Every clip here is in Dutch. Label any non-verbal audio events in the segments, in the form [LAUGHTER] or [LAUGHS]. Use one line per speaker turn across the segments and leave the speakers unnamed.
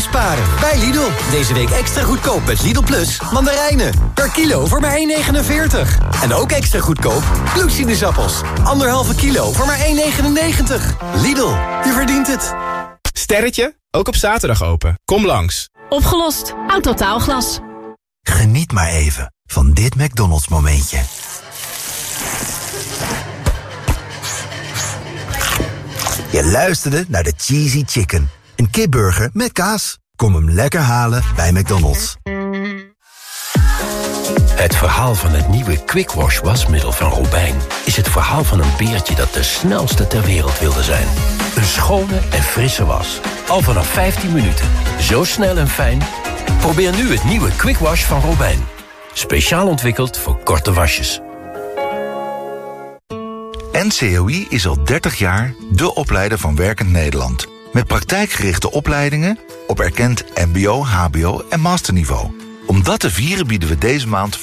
Sparen bij Lidl. Deze week extra goedkoop met Lidl Plus mandarijnen. Per kilo voor maar 1,49. En ook extra goedkoop bloedsinusappels. Anderhalve kilo voor maar 1,99. Lidl, je verdient het.
Sterretje, ook op zaterdag open. Kom langs.
Opgelost. Autotaalglas.
Geniet maar even van dit McDonald's momentje. Je luisterde naar de Cheesy Chicken. Een kipburger met kaas. Kom hem lekker halen bij McDonald's.
Het verhaal van het nieuwe Quick Wash wasmiddel van Robijn... is het verhaal van een beertje dat de snelste ter wereld wilde zijn. Een schone en frisse was. Al vanaf 15 minuten. Zo snel en fijn. Probeer nu het nieuwe Quick Wash van Robijn. Speciaal ontwikkeld voor korte wasjes.
NCOI is al 30 jaar de opleider van Werkend Nederland. Met praktijkgerichte opleidingen op erkend mbo, hbo en masterniveau. Om dat te vieren bieden we deze maand 15%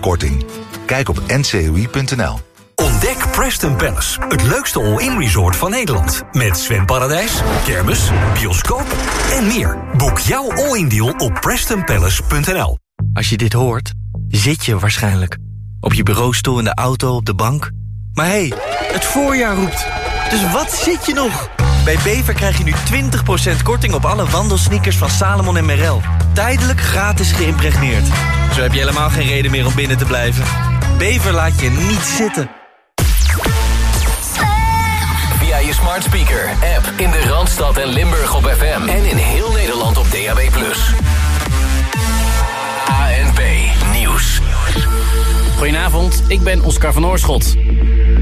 korting. Kijk op ncoi.nl.
Ontdek Preston Palace, het leukste all-in resort van Nederland. Met zwemparadijs, kermis, bioscoop en meer. Boek jouw all-in deal op prestonpalace.nl.
Als je dit hoort, zit je waarschijnlijk. Op je bureaustoel, in de auto, op de bank. Maar hé, hey, het voorjaar roept. Dus wat zit je nog? Bij Bever krijg je nu 20% korting op alle wandelsneakers van Salomon en Merrell. Tijdelijk gratis geïmpregneerd. Zo heb je helemaal geen reden meer om binnen te blijven. Bever laat je niet zitten.
Via je smart speaker, app in de Randstad en Limburg op FM. En in heel Nederland op DAB+. ANP Nieuws.
Goedenavond, ik ben Oscar van Oorschot.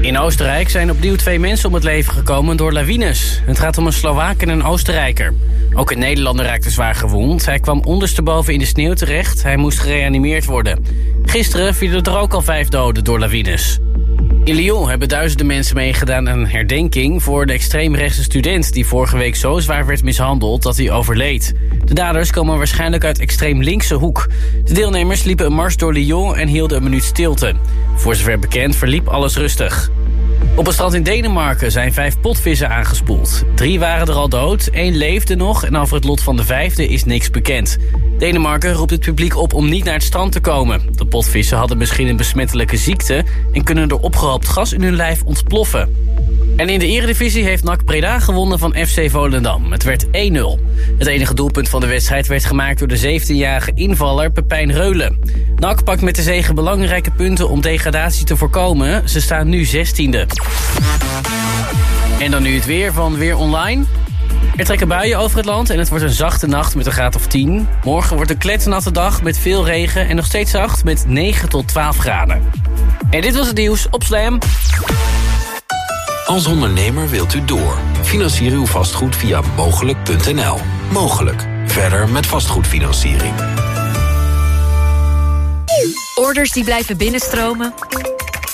In Oostenrijk zijn opnieuw twee mensen om het leven gekomen door lawines. Het gaat om een Slovaak en een Oostenrijker. Ook een Nederlander raakte zwaar gewond. Hij kwam ondersteboven in de sneeuw terecht. Hij moest gereanimeerd worden. Gisteren vielen er ook al vijf doden door lawines. In Lyon hebben duizenden mensen meegedaan aan een herdenking... voor de extreemrechtse student die vorige week zo zwaar werd mishandeld dat hij overleed. De daders komen waarschijnlijk uit extreem linkse hoek. De deelnemers liepen een mars door Lyon en hielden een minuut stilte. Voor zover bekend verliep alles rustig. Op het strand in Denemarken zijn vijf potvissen aangespoeld. Drie waren er al dood, één leefde nog... en over het lot van de vijfde is niks bekend. Denemarken roept het publiek op om niet naar het strand te komen. De potvissen hadden misschien een besmettelijke ziekte... en kunnen door opgehoopt gas in hun lijf ontploffen. En in de eredivisie heeft NAC Breda gewonnen van FC Volendam. Het werd 1-0. Het enige doelpunt van de wedstrijd werd gemaakt door de 17-jarige invaller Pepijn Reulen. NAC pakt met de zegen belangrijke punten om degradatie te voorkomen. Ze staan nu 16e. En dan nu het weer van Weer Online. Er trekken buien over het land en het wordt een zachte nacht met een graad of 10. Morgen wordt een kletsnatte dag met veel regen en nog steeds zacht met 9 tot 12 graden. En dit was het nieuws op Slam.
Als ondernemer wilt u door. Financier uw vastgoed via mogelijk.nl. Mogelijk. Verder met vastgoedfinanciering.
Orders die blijven binnenstromen.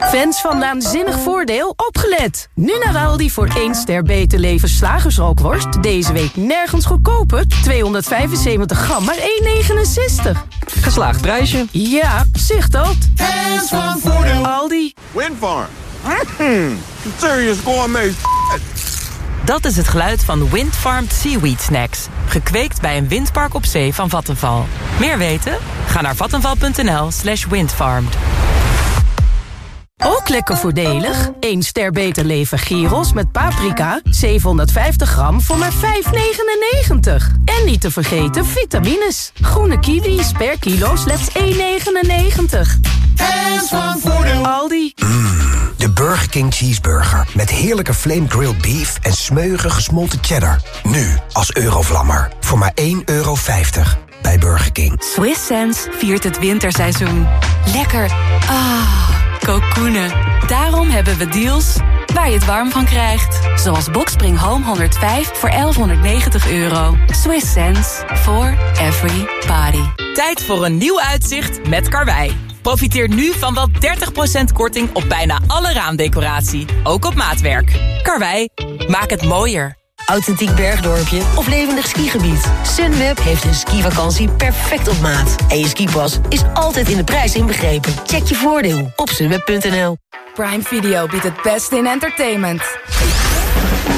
Fans van Naanzinnig Voordeel, opgelet! Nu naar Aldi voor 1 ster beter leven slagersrookworst. Deze week nergens goedkoper. 275 gram, maar 1,69.
Geslaagd prijsje.
Ja, zicht dat.
Fans van Voordeel.
Aldi.
Windfarm. Mm, serious gourmet
Dat is het geluid van Windfarmed Seaweed Snacks. Gekweekt bij een windpark op zee van Vattenval. Meer weten? Ga naar vattenval.nl slash windfarmed.
Ook lekker voordelig. 1 ster beter leven gyros met paprika. 750 gram voor maar 5,99. En niet te vergeten vitamines. Groene kiwis per kilo slechts 1,99.
Hands van Voordeel.
Aldi.
Mm, de Burger King Cheeseburger. Met heerlijke flame grilled beef en smeuige gesmolten cheddar. Nu als eurovlammer. Voor maar 1,50 euro bij Burger King.
Swiss Sense viert het winterseizoen. Lekker. Ah, kokoenen. Daarom hebben we deals waar je het warm van krijgt. Zoals Boxspring Home 105 voor 1190 euro. Swiss sense for every party.
Tijd voor een nieuw uitzicht met Karwei. Profiteer nu van wel 30% korting op bijna alle raamdecoratie. Ook op maatwerk. Karwei, maak het mooier.
Authentiek bergdorpje of levendig skigebied. Sunweb heeft een skivakantie perfect op maat. En je skipas is altijd in de prijs inbegrepen. Check je voordeel op sunweb.nl.
Prime Video biedt het beste in entertainment.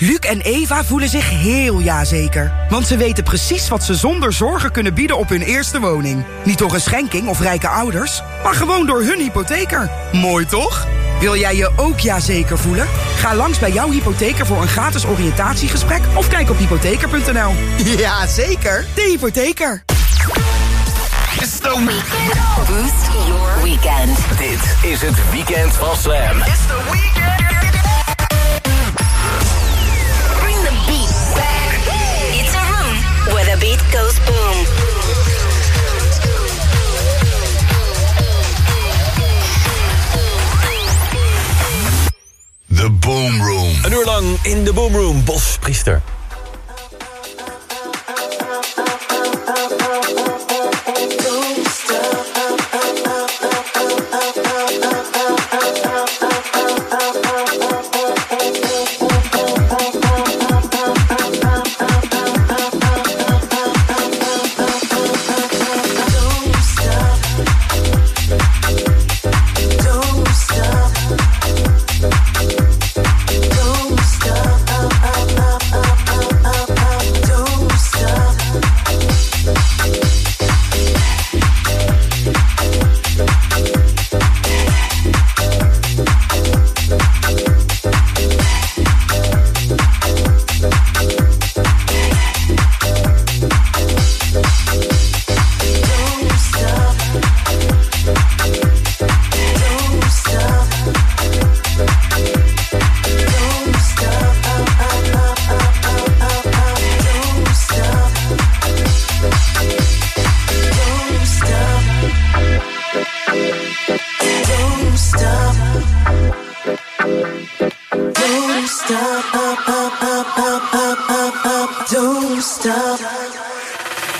Luc en Eva voelen zich heel jazeker. Want ze weten precies wat ze zonder zorgen kunnen bieden op hun eerste woning. Niet door een schenking of rijke ouders, maar gewoon door hun hypotheker. Mooi toch? Wil jij je ook jazeker voelen? Ga langs bij jouw hypotheker voor een gratis oriëntatiegesprek... of kijk op hypotheker.nl. [LAUGHS] Ja, zeker. De hypotheker.
It's the weekend. Boost your weekend. Dit is het weekend van Slam. It's the weekend.
The Boom
Room.
Een uur lang in de Boom Room, Bos Priester.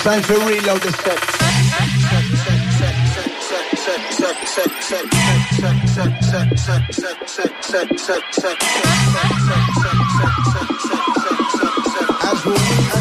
Time to reload the set. As we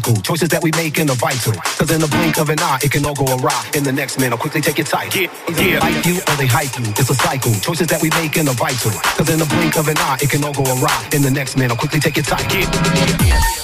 cycle. Choices that we make in the vital. Cause in the blink of an eye, it can all go awry. In the next minute, I'll quickly take your it tight. Either they like you or they hype you. It's a cycle. Choices that we make in the vital. Cause in the blink of an eye, it can all go awry. In the next minute, I'll quickly take it tight. Either they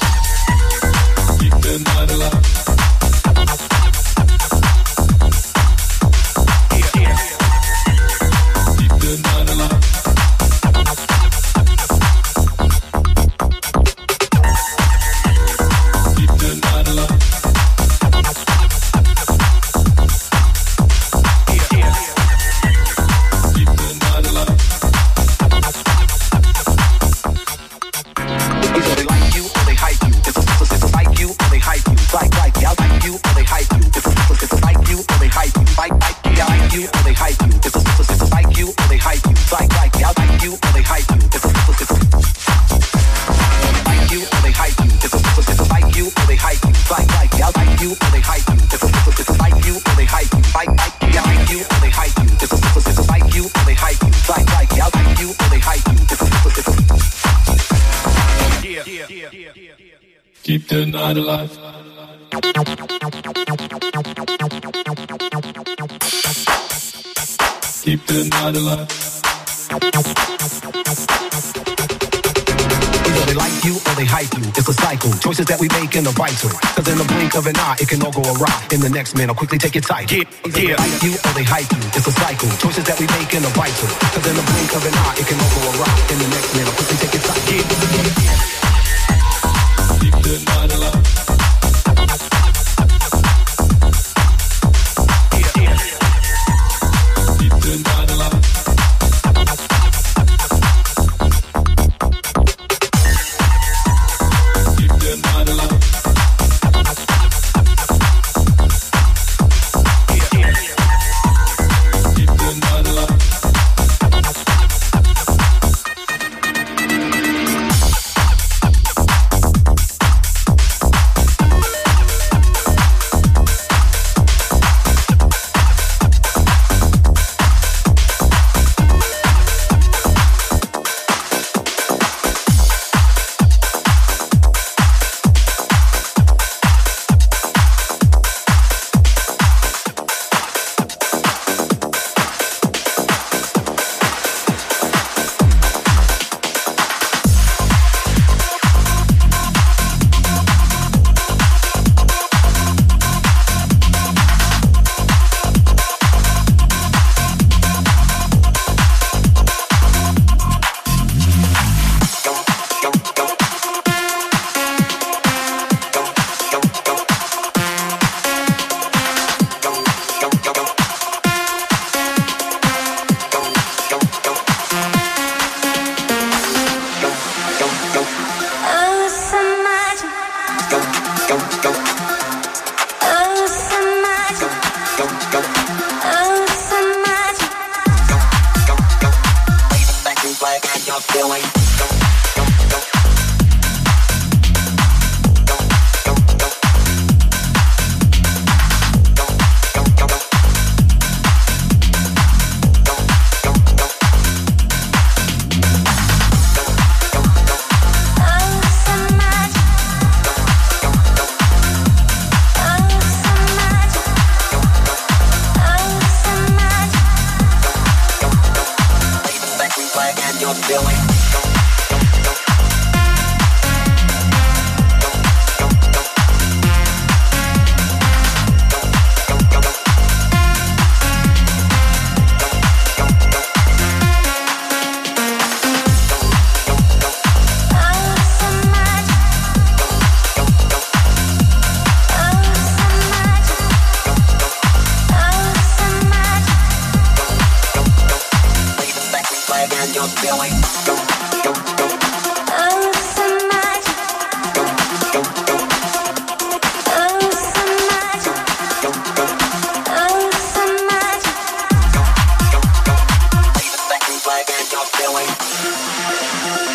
Keep the night alive. Keep the night alive.
Either they like you or they hype you. It's a cycle. Choices that we make in the vital. Cause in the blink of an eye, it can all go awry. In the next minute, I'll quickly take it tight. Either they like you or they hype you. It's a cycle. Choices that we make in the vital. Cause in the blink of an eye, it can all go awry. In the next minute, I'll quickly take it tight.
failing.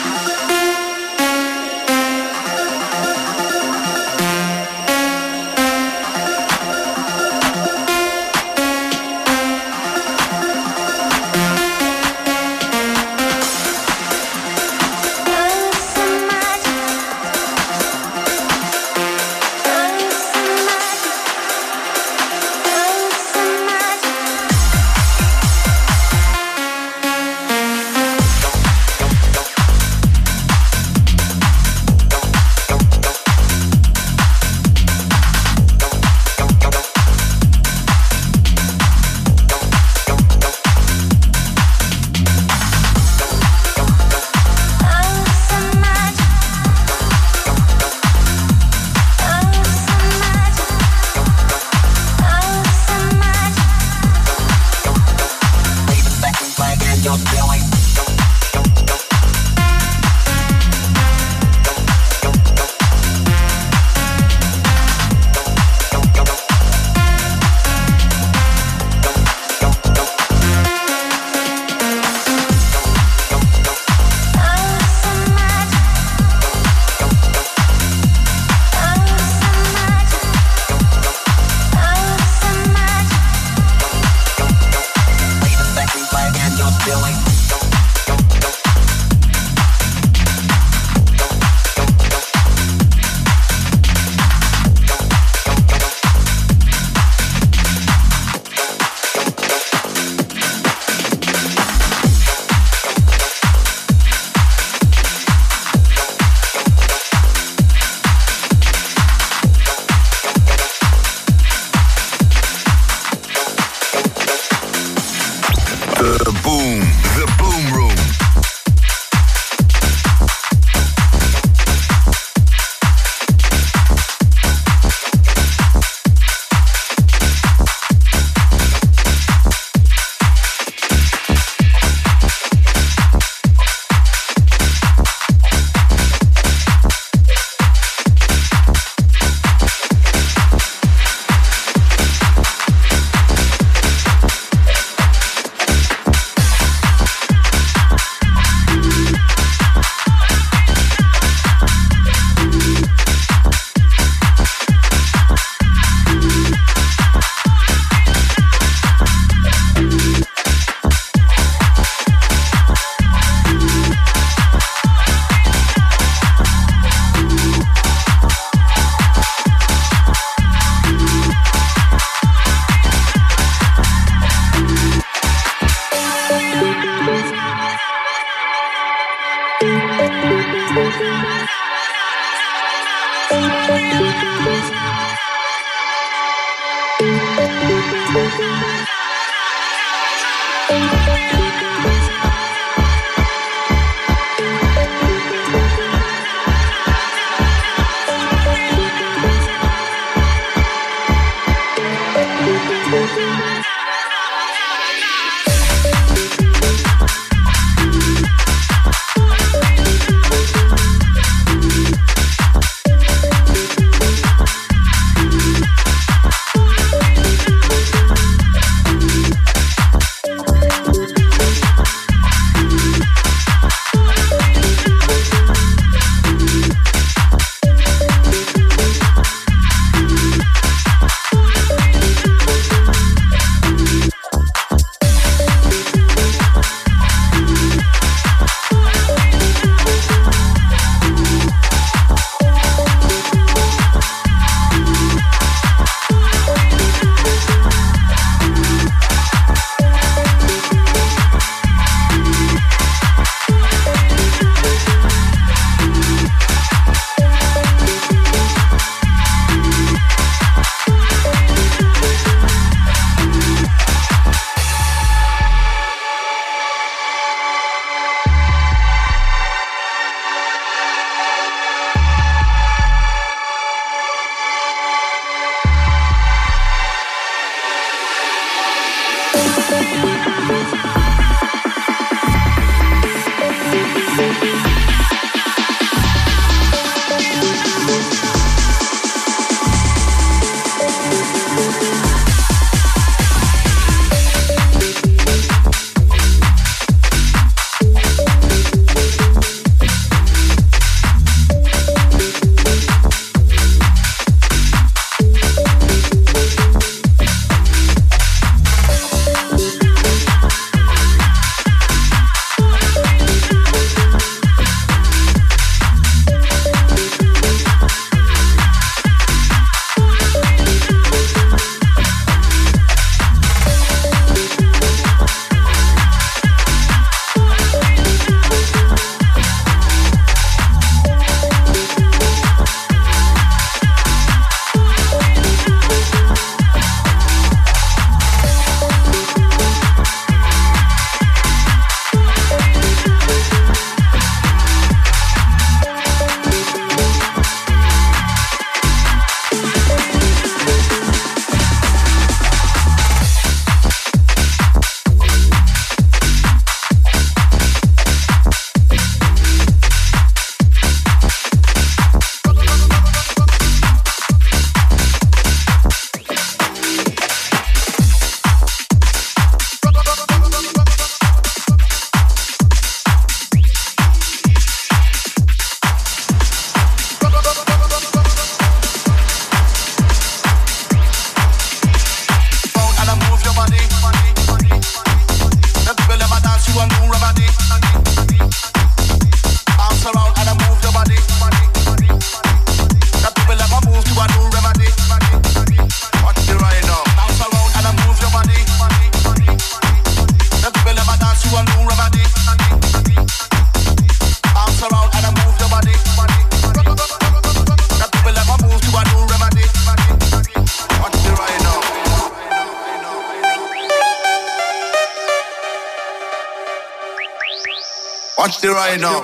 Watch the right now.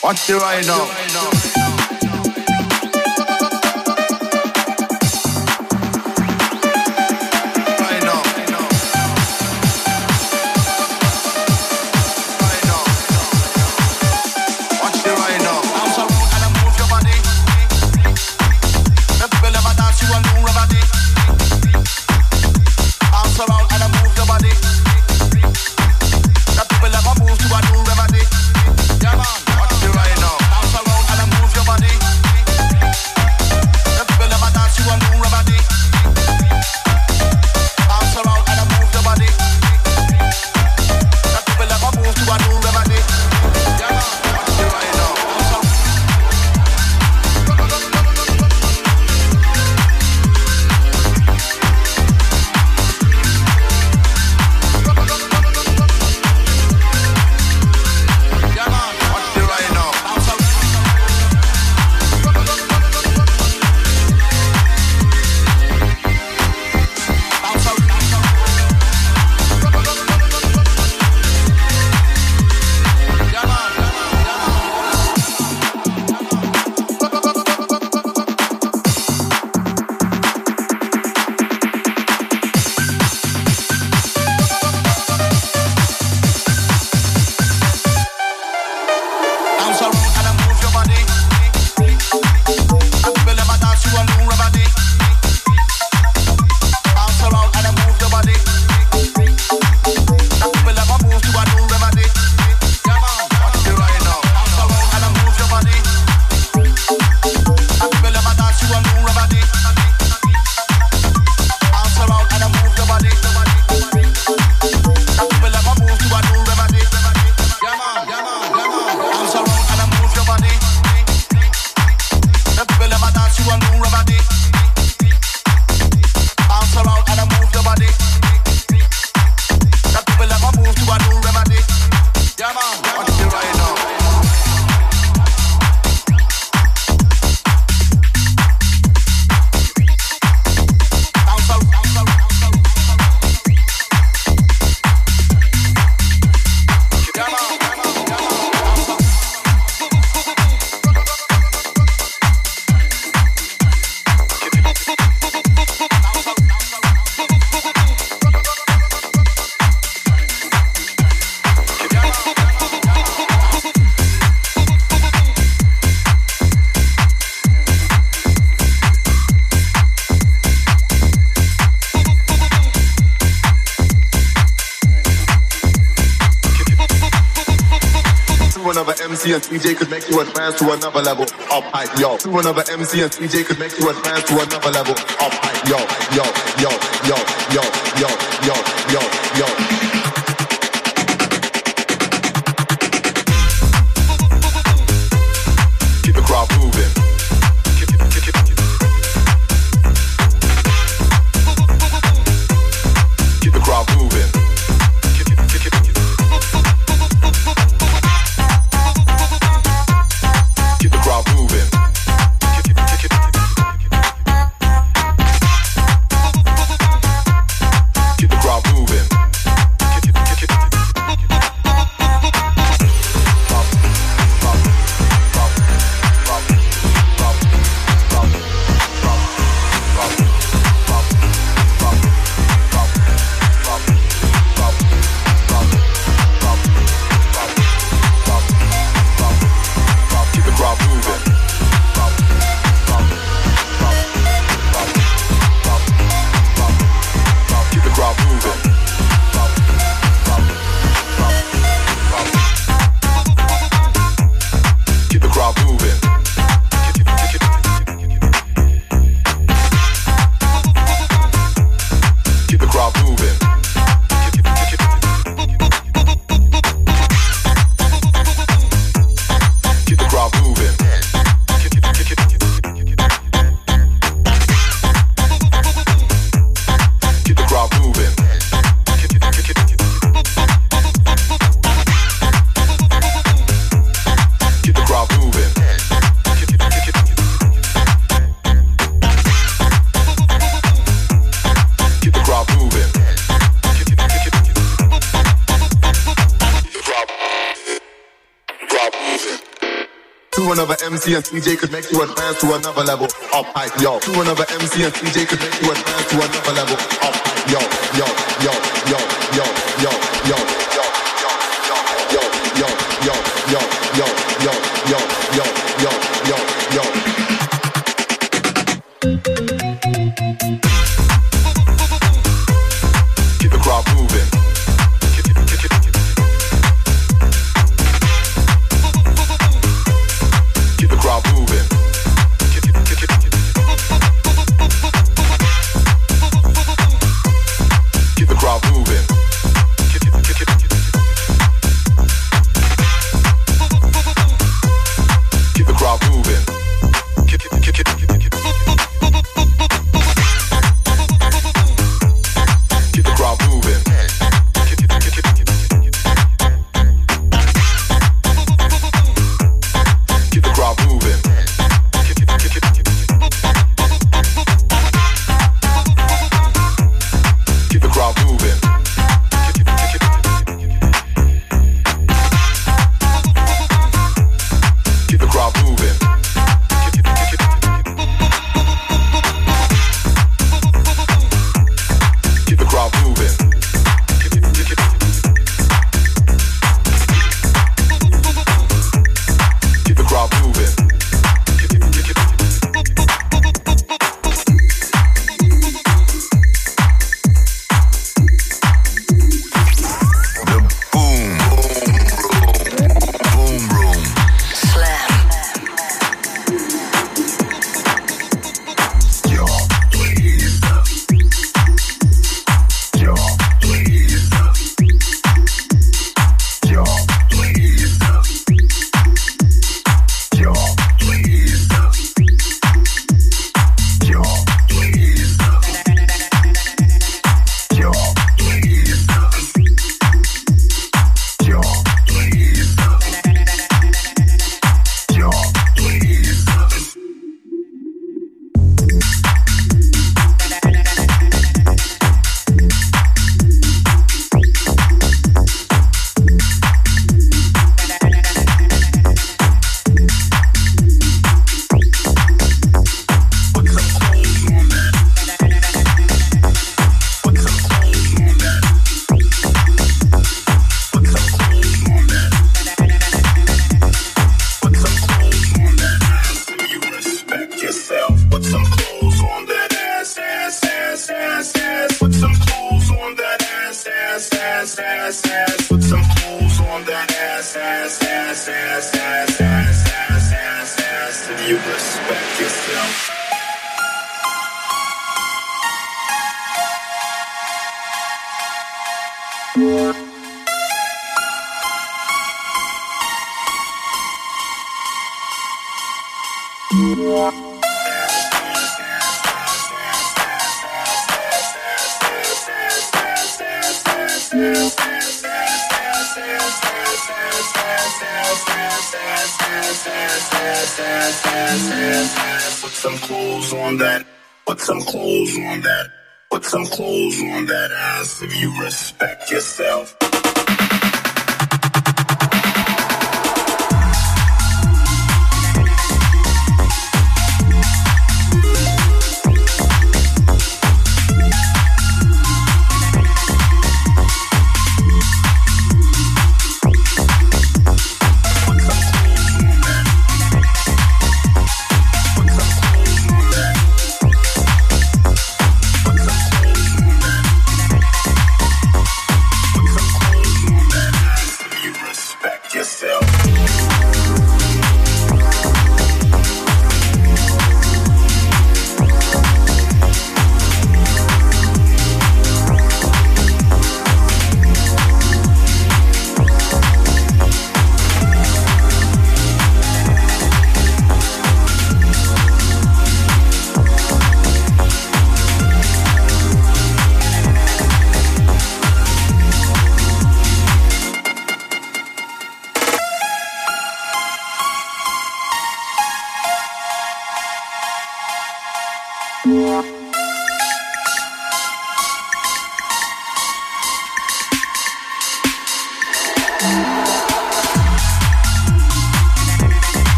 Watch the right now.
CJ could make you advance to another level. Up hype, yo. To another MC and CJ could make you advance to another level. Up hype, yo, yo, yo, yo, yo, yo, yo, yo, yo. MC and DJ could make you advance to another level up hype, yo. To another MC and DJ could make you advance to another level up hype, yo, yo, yo, yo, yo, yo, yo, yo, yo, yo, yo, yo, yo, yo, yo, yo, yo, yo,
Put some clothes on that ass, ass, ass, ass, ass, ass, ass, ass, ass. If you respect yourself. Put on that. Put some clothes on that. Put some clothes on that ass if you respect yourself.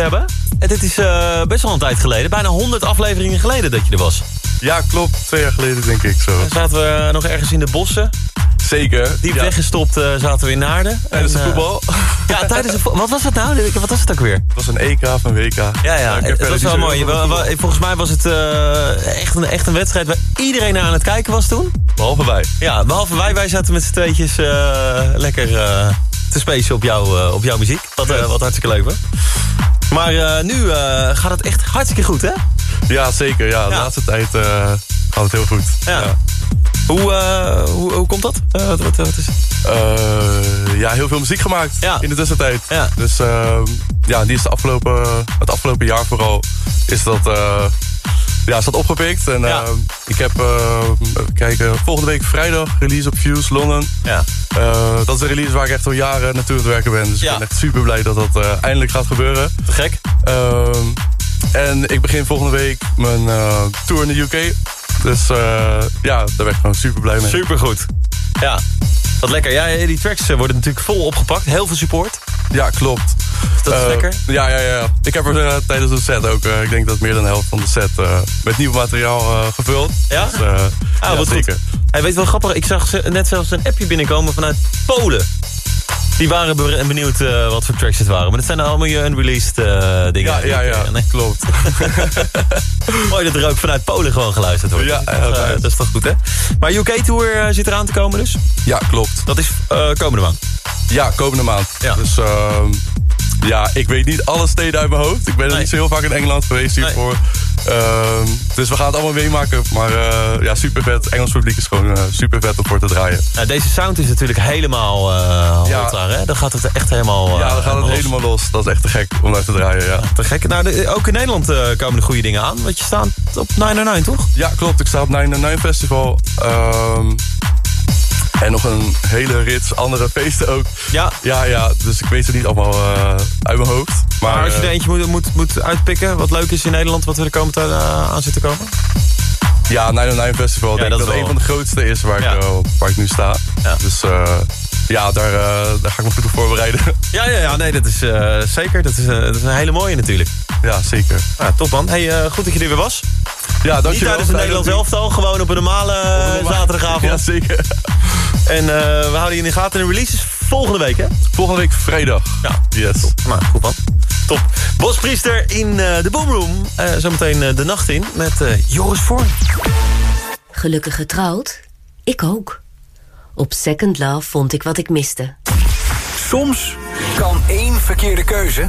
Hebben. En dit is eh, best wel een tijd geleden. Bijna 100 afleveringen geleden dat je er was.
Ja, klopt. Twee jaar geleden denk ik zo.
Dan zaten we nog ergens in de bossen.
Zeker.
Diep
ja.
weggestopt eh, zaten we in Naarden.
Tijdens de
En, eh,
voetbal. [LAUGHS]
Ja, tijdens de Wat was dat nou? Wat was het ook weer?
Het was een EK van WK.
Ja, ja, het was wel mooi. Volgens mij was het echt, een, echt een wedstrijd waar iedereen naar aan het kijken was toen.
Behalve wij.
Ja, behalve wij. Wij zaten met z'n tweetjes lekker te spacen op, jou, op jouw muziek. Wat, wat hartstikke leuk was. Maar eh, nu eh, gaat het echt hartstikke goed, hè?
Ja, zeker. Ja, de
Ja.
laatste tijd eh, gaat het heel goed.
Ja. Hoe, hoe, hoe komt dat? Wat, wat, wat is
ja, heel veel muziek gemaakt in de tussentijd. Dus ehm, ja, die is de afgelopen, het afgelopen jaar vooral is dat, ja, is dat opgepikt. En ehm, ik heb, eh, even kijken, volgende week vrijdag release op Fuse London.
Ja.
Eh, dat is een release waar ik echt al jaren naartoe aan het werken ben. Dus
Ja.
ik ben echt super blij dat dat eh, eindelijk gaat gebeuren.
Te gek.
Ehm, en ik begin volgende week mijn eh, tour in de UK. Dus ja, daar ben ik gewoon super blij mee.
Supergoed. Ja, wat lekker. Ja, die tracks worden natuurlijk vol opgepakt. Heel veel support.
Ja, klopt.
Dat is lekker.
Ja, ja, ja. Ik heb er tijdens de set ook, ik denk dat meer dan de helft van de set met nieuw materiaal gevuld.
Ja?
Dus,
Ah,
ja,
wat
zeker.
goed. Hij weet wel grappig. Ik zag net zelfs een appje binnenkomen vanuit Polen. Die waren be- benieuwd eh, wat voor tracks het waren. Maar dat zijn allemaal je unreleased eh, dingen.
Ja, ja, ja. Klopt. [LAUGHS]
Mooi dat er ook vanuit Polen gewoon geluisterd wordt.
Ja,
dat, is toch, eh, dat is toch goed, hè? Maar UK-tour zit eraan te komen dus?
Ja, klopt.
Dat is komende maand?
Ja, komende maand.
Ja.
Dus ehm, ja, ik weet niet alle steden uit mijn hoofd. Ik ben er niet zo heel vaak in Engeland geweest hiervoor. Ehm, dus we gaan het allemaal meemaken. Maar eh, ja, super vet. Engels publiek is gewoon eh, super vet om voor te draaien.
Nou, deze sound is natuurlijk helemaal eh hot
Ja.
daar, hè? Dan gaat het echt helemaal... eh,
ja, dan gaat het
los.
helemaal los. Dat is echt te gek om naar te draaien, ja.
Te gek. Nou, de- ook in Nederland eh, komen er goede dingen aan. Want je staat op 909, toch?
Ja, klopt. Ik sta op 999 Festival. Ehm, en nog een hele rits andere feesten ook.
Ja.
Ja, ja. Dus ik weet ze niet allemaal eh, uit mijn hoofd. Maar,
Maar als je
eh,
er eentje moet, moet, moet uitpikken, wat leuk is in Nederland, wat we er komend uh, aan zitten komen?
Ja, 909 Festival. Ik
Ja,
denk
dat
dat een van de grootste is waar,
Ja.
ik, eh, waar ik nu sta. Dus eh, ja, daar, eh, daar ga ik me goed op voorbereiden. [LAUGHS]
Ja, ja, ja nee, dat is eh, zeker. Dat is, eh, dat is een hele mooie natuurlijk.
Ja, zeker.
Top man. Hey, eh, goed dat je er weer was.
Ja,
Niet
dankjewel.
tijdens het Nederlands elftal, gewoon op een normale eh, zaterdagavond. [LAUGHS]
Ja, zeker.
En eh, we houden je in de gaten. En de release is volgende week, hè?
Volgende week vrijdag.
Ja,
Yes.
Nou, goed man. Top. Bospriester in eh, de Boomroom. Eh zometeen eh, de nacht in met eh, Joris Vorn.
Gelukkig getrouwd? Ik ook. Op Second Love vond ik wat ik miste.
Soms kan één verkeerde keuze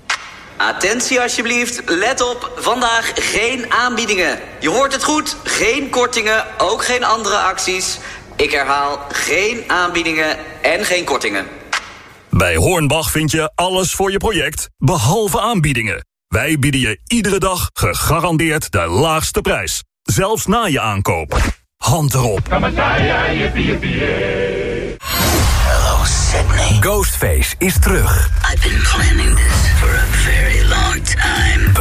Attentie alsjeblieft, let op, vandaag geen aanbiedingen. Je hoort het goed, geen kortingen, ook geen andere acties. Ik herhaal, geen aanbiedingen en geen kortingen.
Bij Hornbach vind je alles voor je project, behalve aanbiedingen. Wij bieden je iedere dag gegarandeerd de laagste prijs. Zelfs na je aankoop. Hand erop.
Hello Sydney. Ghostface is terug.
I've been planning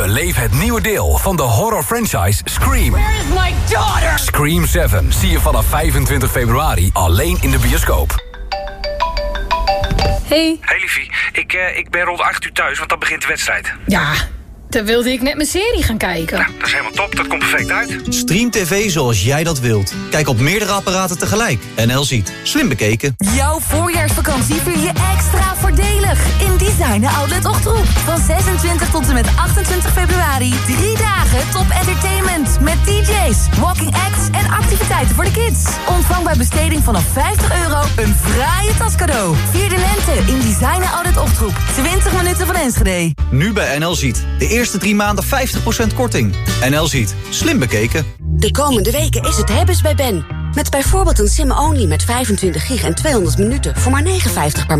Beleef het nieuwe deel van de horror franchise Scream.
Where is my daughter?
Scream 7 zie je vanaf 25 februari alleen in de bioscoop.
Hey.
Hey liefie, ik, eh, ik ben rond 8 uur thuis, want dan begint de wedstrijd.
Ja, dan wilde ik net mijn serie gaan kijken.
Dat is helemaal top, dat komt perfect uit.
Stream TV zoals jij dat wilt. Kijk op meerdere apparaten tegelijk. NL ziet. Slim bekeken.
Jouw voorjaarsvakantie vier je extra voordelig in Designer Outlet Ochtroep. Van 26 tot en met 28 februari. Drie dagen top entertainment met DJ's, walking acts en activiteiten voor de kids. Ontvang bij besteding vanaf 50 euro een fraaie tas cadeau. Vier de lente in Designer Outlet Ochtroep. 20 minuten van Enschede.
Nu bij NL ziet. De eerste drie maanden 50% korting. NL ziet. Slim bekeken.
De komende weken is het hebben's bij Ben. Met bijvoorbeeld een sim-only met 25 gig en 200 minuten voor maar 59 per maand.